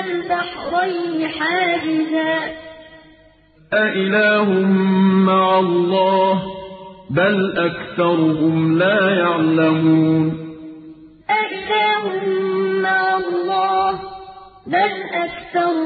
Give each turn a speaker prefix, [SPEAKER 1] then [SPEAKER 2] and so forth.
[SPEAKER 1] الْبَحْرَيْنِ حَاجِزًا ۗ.
[SPEAKER 2] أَإِلَٰهٌ مَّعَ اللَّهِ ۚ بَلْ أَكْثَرُهُمْ لَا يَعْلَمُونَ.
[SPEAKER 1] أَإِلَٰهٌ مَّعَ اللَّهِ ۚ بَلْ أَكْثَرُهُمْ